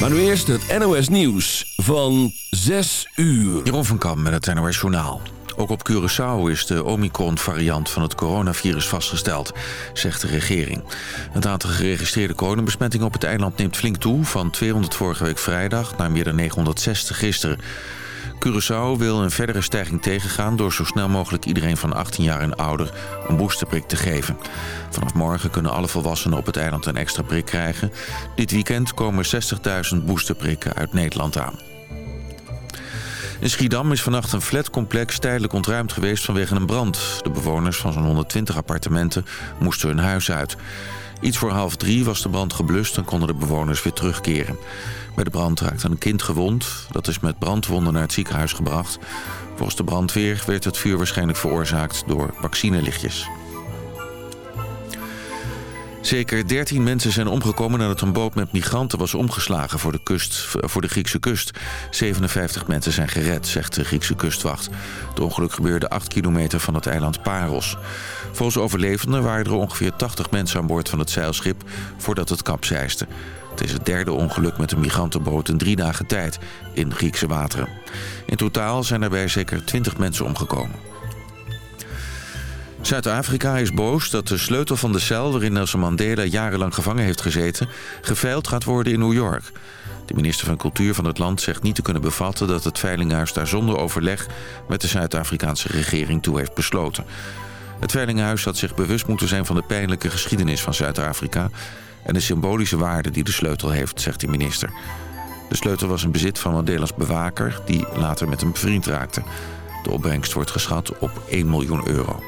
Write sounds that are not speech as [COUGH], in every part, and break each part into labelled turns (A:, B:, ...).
A: Maar nu eerst het NOS Nieuws van 6 uur.
B: Jeroen van Kam met het NOS Journaal. Ook op Curaçao is de Omicron-variant van het coronavirus vastgesteld, zegt de regering. Het aantal geregistreerde coronabesmettingen op het eiland neemt flink toe... van 200 vorige week vrijdag naar meer dan 960 gisteren. Curaçao wil een verdere stijging tegengaan... door zo snel mogelijk iedereen van 18 jaar en ouder een boosterprik te geven. Vanaf morgen kunnen alle volwassenen op het eiland een extra prik krijgen. Dit weekend komen 60.000 boosterprikken uit Nederland aan. In Schiedam is vannacht een flatcomplex tijdelijk ontruimd geweest vanwege een brand. De bewoners van zo'n 120 appartementen moesten hun huis uit. Iets voor half drie was de brand geblust en konden de bewoners weer terugkeren. Bij de brand raakte een kind gewond. Dat is met brandwonden naar het ziekenhuis gebracht. Volgens de brandweer werd het vuur waarschijnlijk veroorzaakt door vaccinelichtjes. Zeker 13 mensen zijn omgekomen nadat een boot met migranten was omgeslagen voor de, kust, voor de Griekse kust. 57 mensen zijn gered, zegt de Griekse kustwacht. Het ongeluk gebeurde 8 kilometer van het eiland Paros. Volgens overlevenden waren er ongeveer 80 mensen aan boord van het zeilschip voordat het kapseiste. Het is het derde ongeluk met een migrantenboot in drie dagen tijd in Griekse wateren. In totaal zijn daarbij zeker 20 mensen omgekomen. Zuid-Afrika is boos dat de sleutel van de cel waarin Nelson Mandela jarenlang gevangen heeft gezeten... geveild gaat worden in New York. De minister van Cultuur van het land zegt niet te kunnen bevatten... dat het Veilinghuis daar zonder overleg met de Zuid-Afrikaanse regering toe heeft besloten. Het Veilinghuis had zich bewust moeten zijn van de pijnlijke geschiedenis van Zuid-Afrika... en de symbolische waarde die de sleutel heeft, zegt de minister. De sleutel was in bezit van Mandela's bewaker, die later met hem bevriend raakte. De opbrengst wordt geschat op 1 miljoen euro.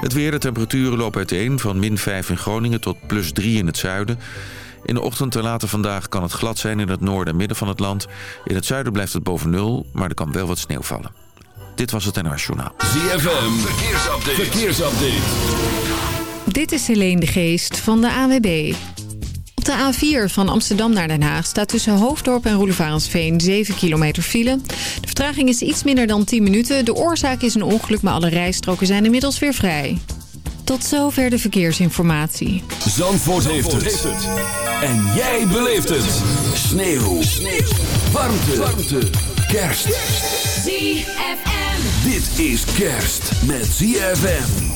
B: Het weer, de temperaturen lopen uiteen van min 5 in Groningen tot plus 3 in het zuiden. In de ochtend en later vandaag kan het glad zijn in het noorden en midden van het land. In het zuiden blijft het boven nul, maar er kan wel wat sneeuw vallen. Dit was het NOS Journaal.
A: ZFM, verkeersupdate. verkeersupdate.
C: Dit is Helene de Geest van de AWB. Op de A4 van Amsterdam naar Den Haag staat tussen Hoofddorp en Roelevarensveen 7 kilometer file. De vertraging is iets minder dan 10 minuten. De oorzaak is een ongeluk, maar alle rijstroken zijn inmiddels weer vrij. Tot zover de verkeersinformatie.
A: Zandvoort, heeft, het. En jij beleeft het. Sneeuw. Sneeuw. Warmte. Warmte. Kerst.
D: ZFM.
A: Dit is kerst met ZFM.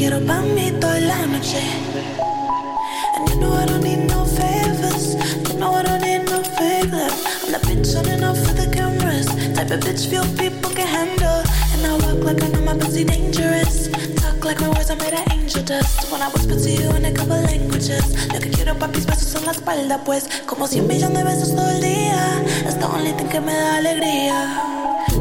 E: quiero pa' mí toda la noche. And you know I don't need no favors. You know I don't need no favor. I'm not bitch on off for the cameras. Type of bitch few people can handle. And I walk like I know my pussy dangerous. Talk like my words are made of angel dust. When I whisper to you in a couple languages. Lo que quiero pa' mis besos en la espalda, pues. Como cien millones de besos todo el día. That's the only thing que me da alegría.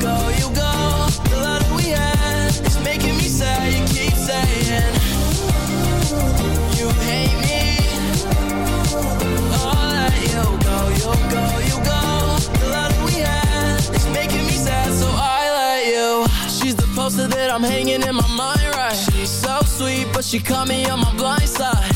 F: go, you'll go, The love that we had Is making me sad You keep saying You hate me. Oh, let you go, you'll go, you'll go. The love that we had Is making me sad So I let you. She's the poster that I'm hanging in my mind right? She's so sweet But she caught me on my blind side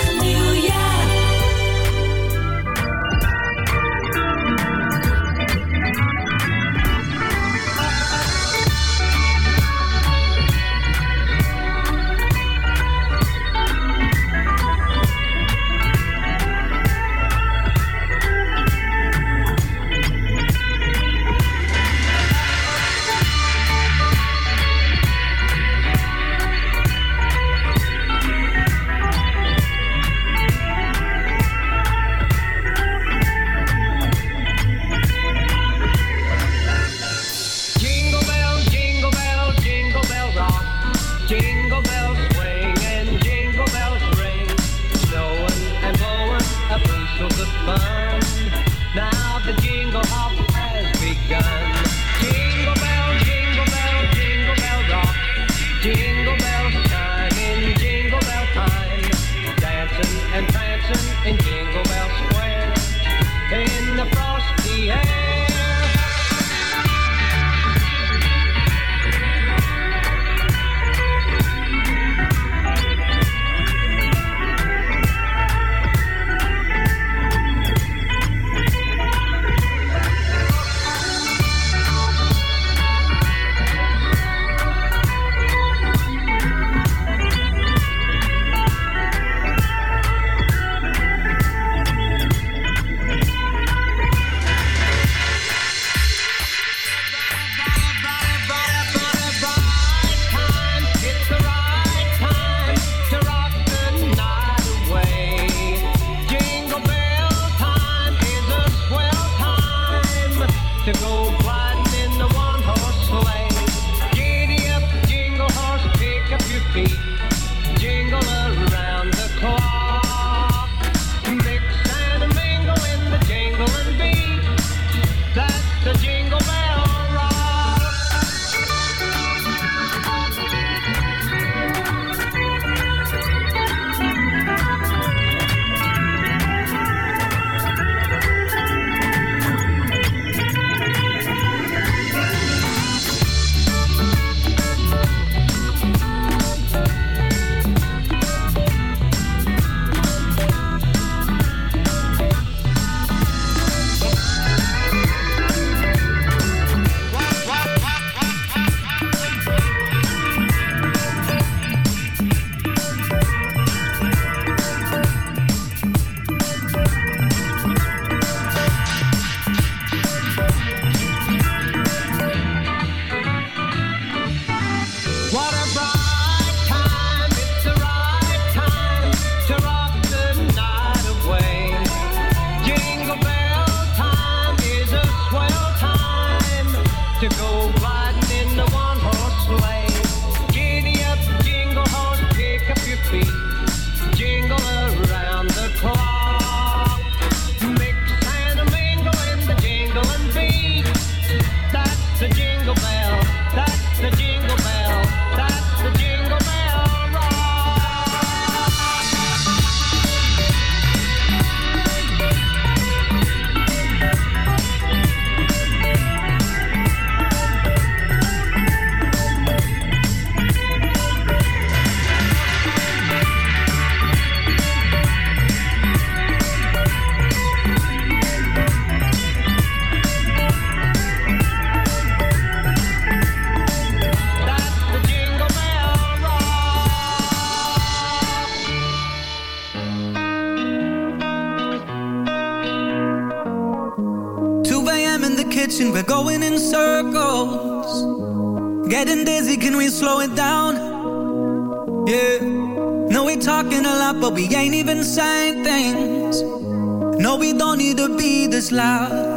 G: loud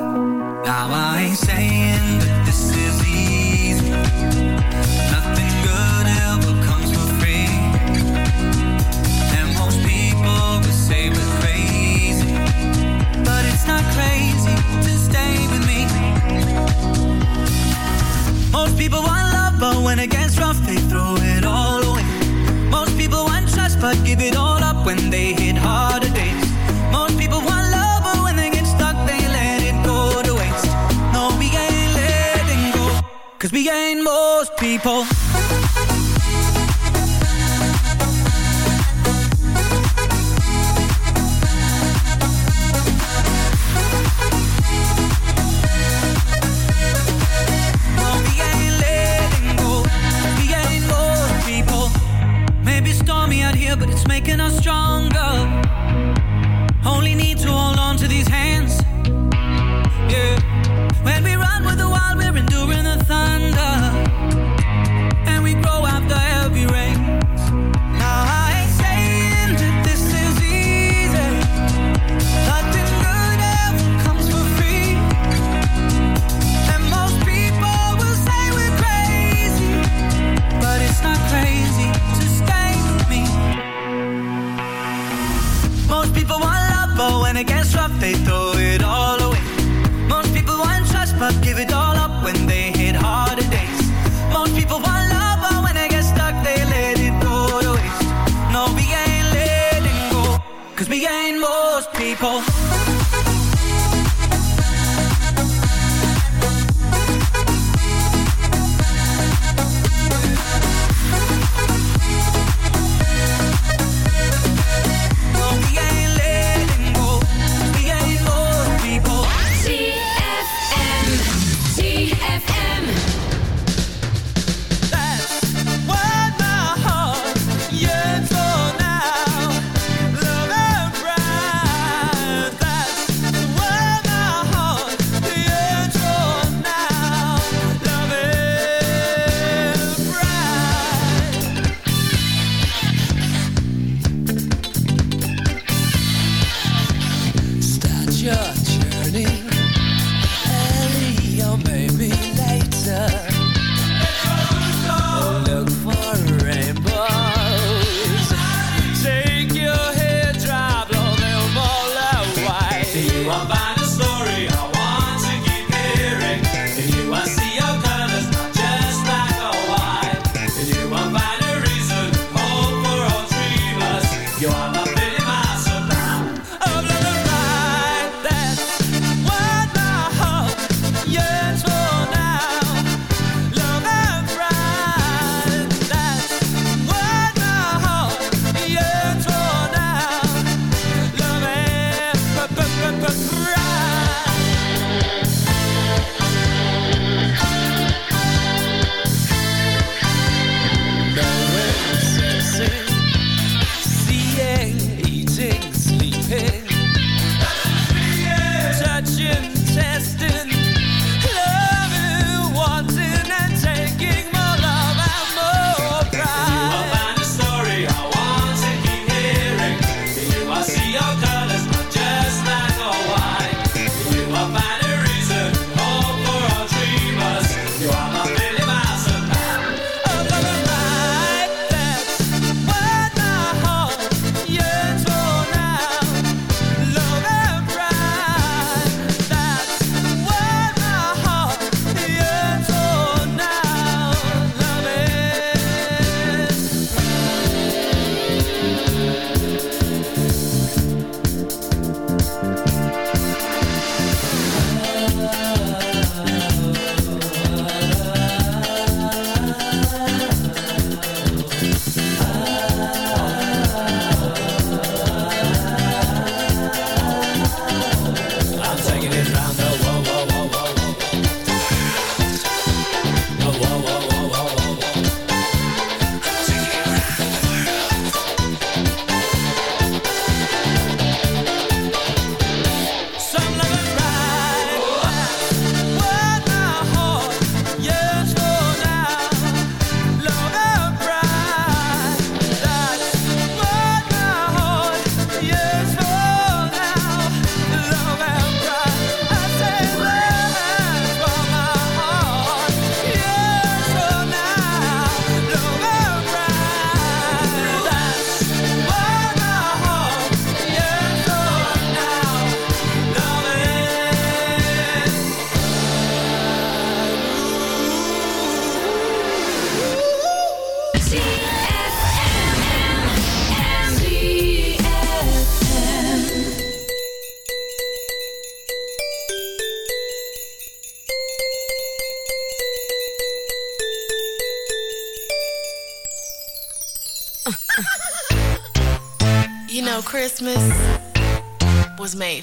G: people.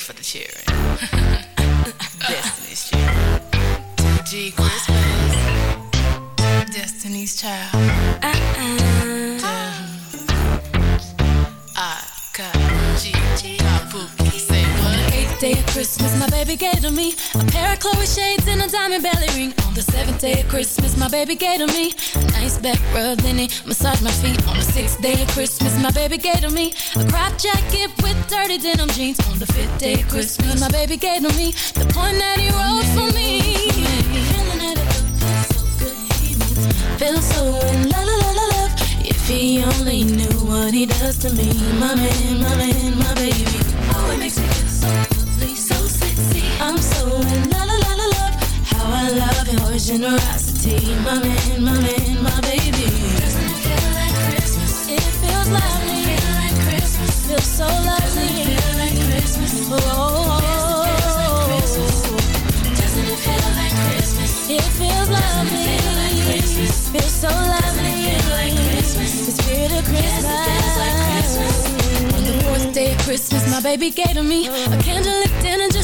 H: For
I: the children. [LAUGHS] Destiny's children. G Christmas. Destiny's child. Uh-uh. I got G. Say what?
J: Eighth day of Christmas, my baby gave to me a pair of Chloe shades and a diamond belly ring. On the seventh day of Christmas, my baby gave to me a nice back rub, then he massaged my feet. On the sixth day of Christmas, my baby gave to me a crop jacket with dirty denim jeans. On the fifth day of Christmas, my baby gave to me the point that he wrote for me. Feeling that it feels so good, he feel so in la la la la love. If he only knew what he does to me, my man, my man, my baby. Oh, it makes me feel so lovely, so sexy. I'm so in la generosity, my man, my man, my baby. Doesn't it feel like Christmas? It feels lovely. Feel like Christmas. Feels so lovely. Doesn't it Feel like Christmas. Oh, oh, oh. Doesn't it feel like Christmas? It feels lovely. It Feel like Christmas. Feels so lovely. Feel like Christmas. The spirit of Christmas. On the fourth day of Christmas, my baby gave to me a candlelit dinner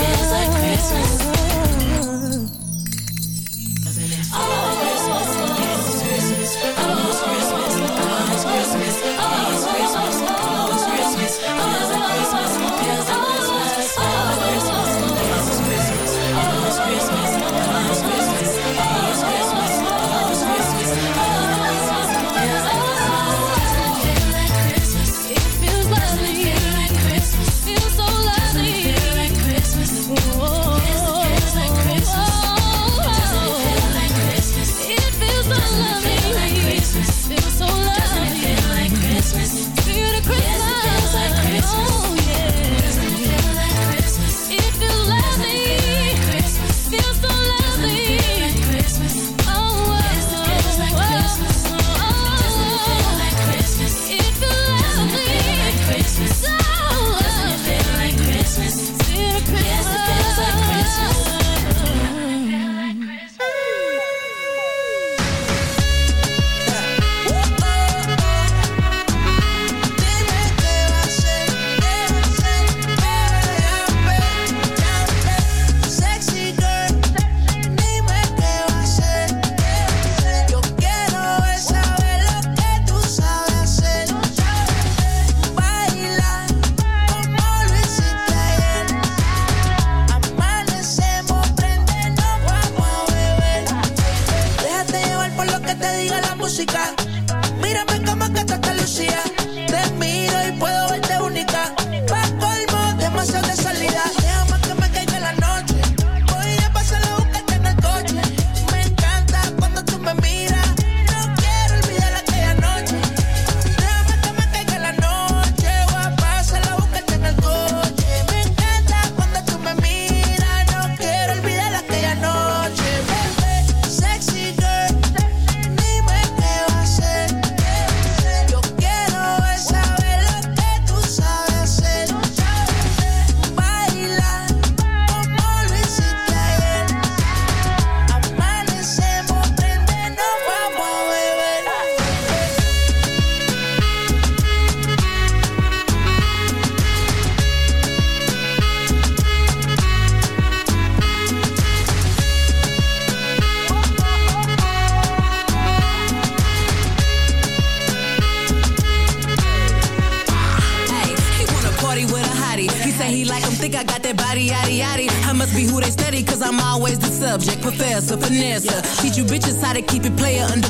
J: Feels like Christmas. It
K: keep it player under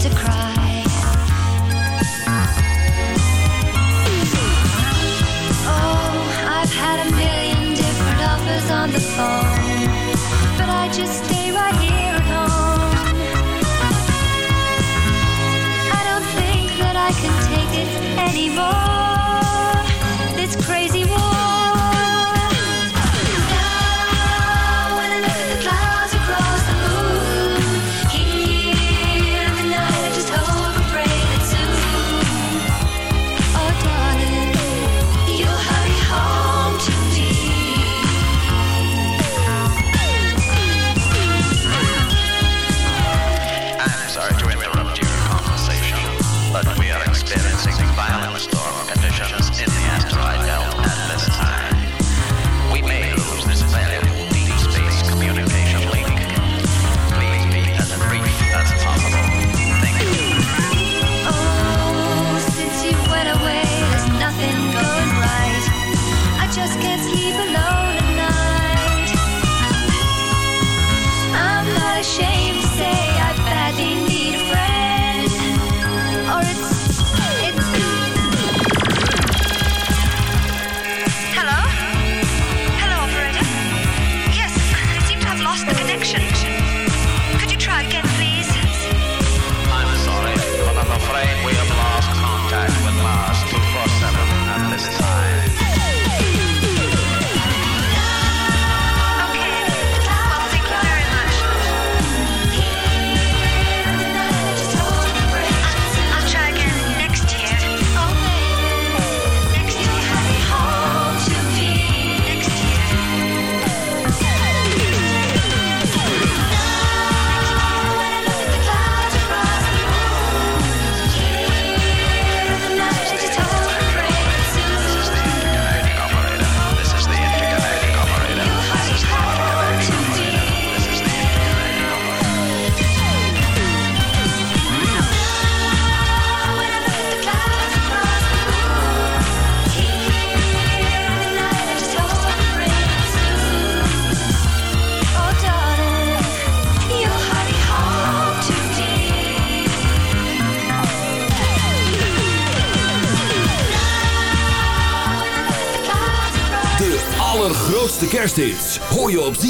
L: to cry.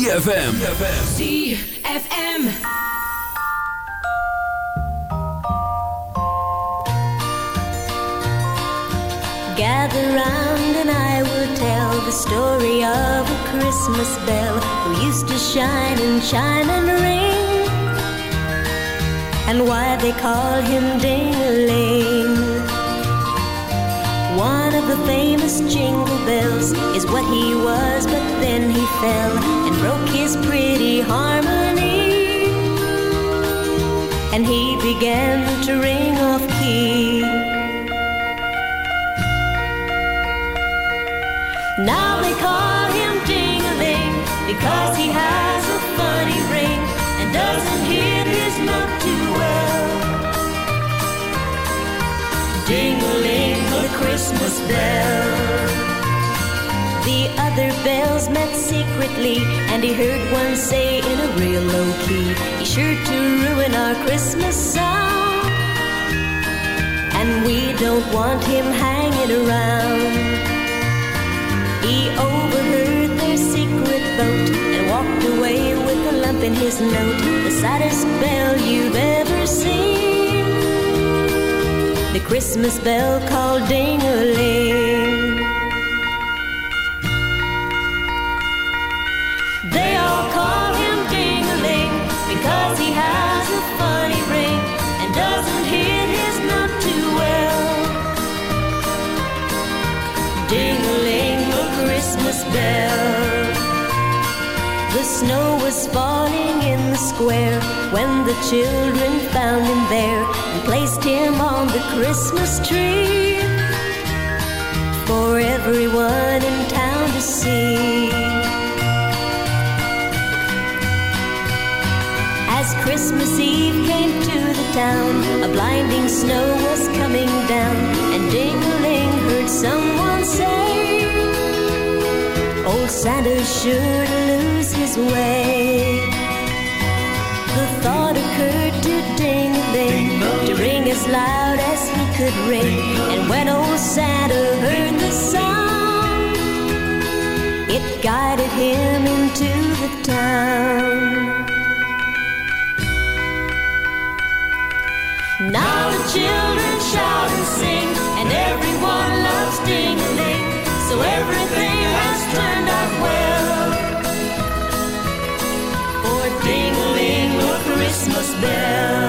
A: ZFM.
J: ZFM.
M: Gather round and I will tell the story of a Christmas bell who used to shine and shine and ring, and why they call him Ding-a-ling. One of the famous jingle bells is what he was, but then he fell harmony, and he began to ring off key. Now they call him Ding-a-ling because he has a funny ring and doesn't hit his note too well. Ding-a-ling, the Christmas bell. Bells met secretly, and he heard one say in a real low key, "He's sure to ruin our Christmas song." And we don't want him hanging around. He overheard their secret vote and walked away with a lump in his note. The saddest bell you've ever seen. The Christmas bell called Ding-a-ling. Snow was falling in the square when the children found him there and placed him on the Christmas tree. For everyone in town to see. Christmas Eve came to the town, a blinding snow was coming down, and Ding-a-ling heard someone say, Old Santa sure to lose his way. The thought occurred to Ding-a-ling to ring as loud as he could ring, and when old Santa heard the sound, it guided him into the town. Children shout and sing, and everyone loves ding-a-ling. So everything has turned out well. For ding-a-ling, the Christmas bell.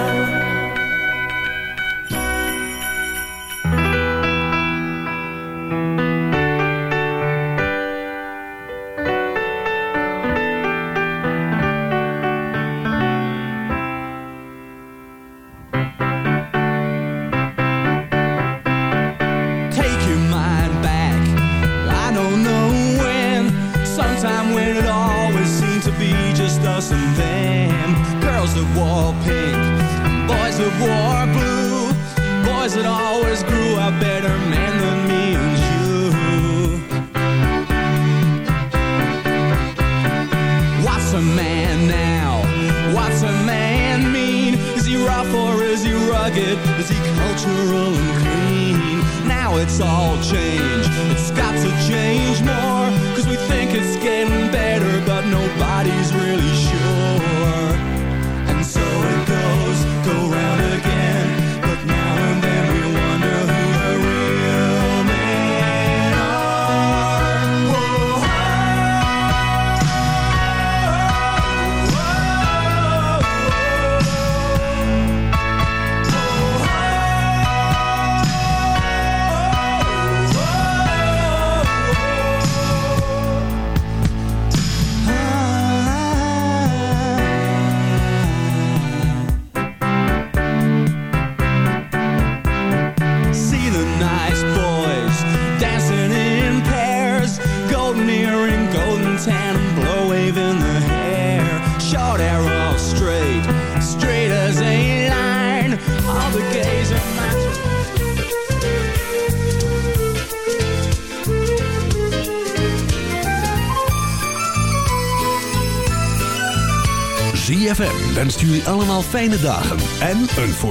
A: Fijne dagen en een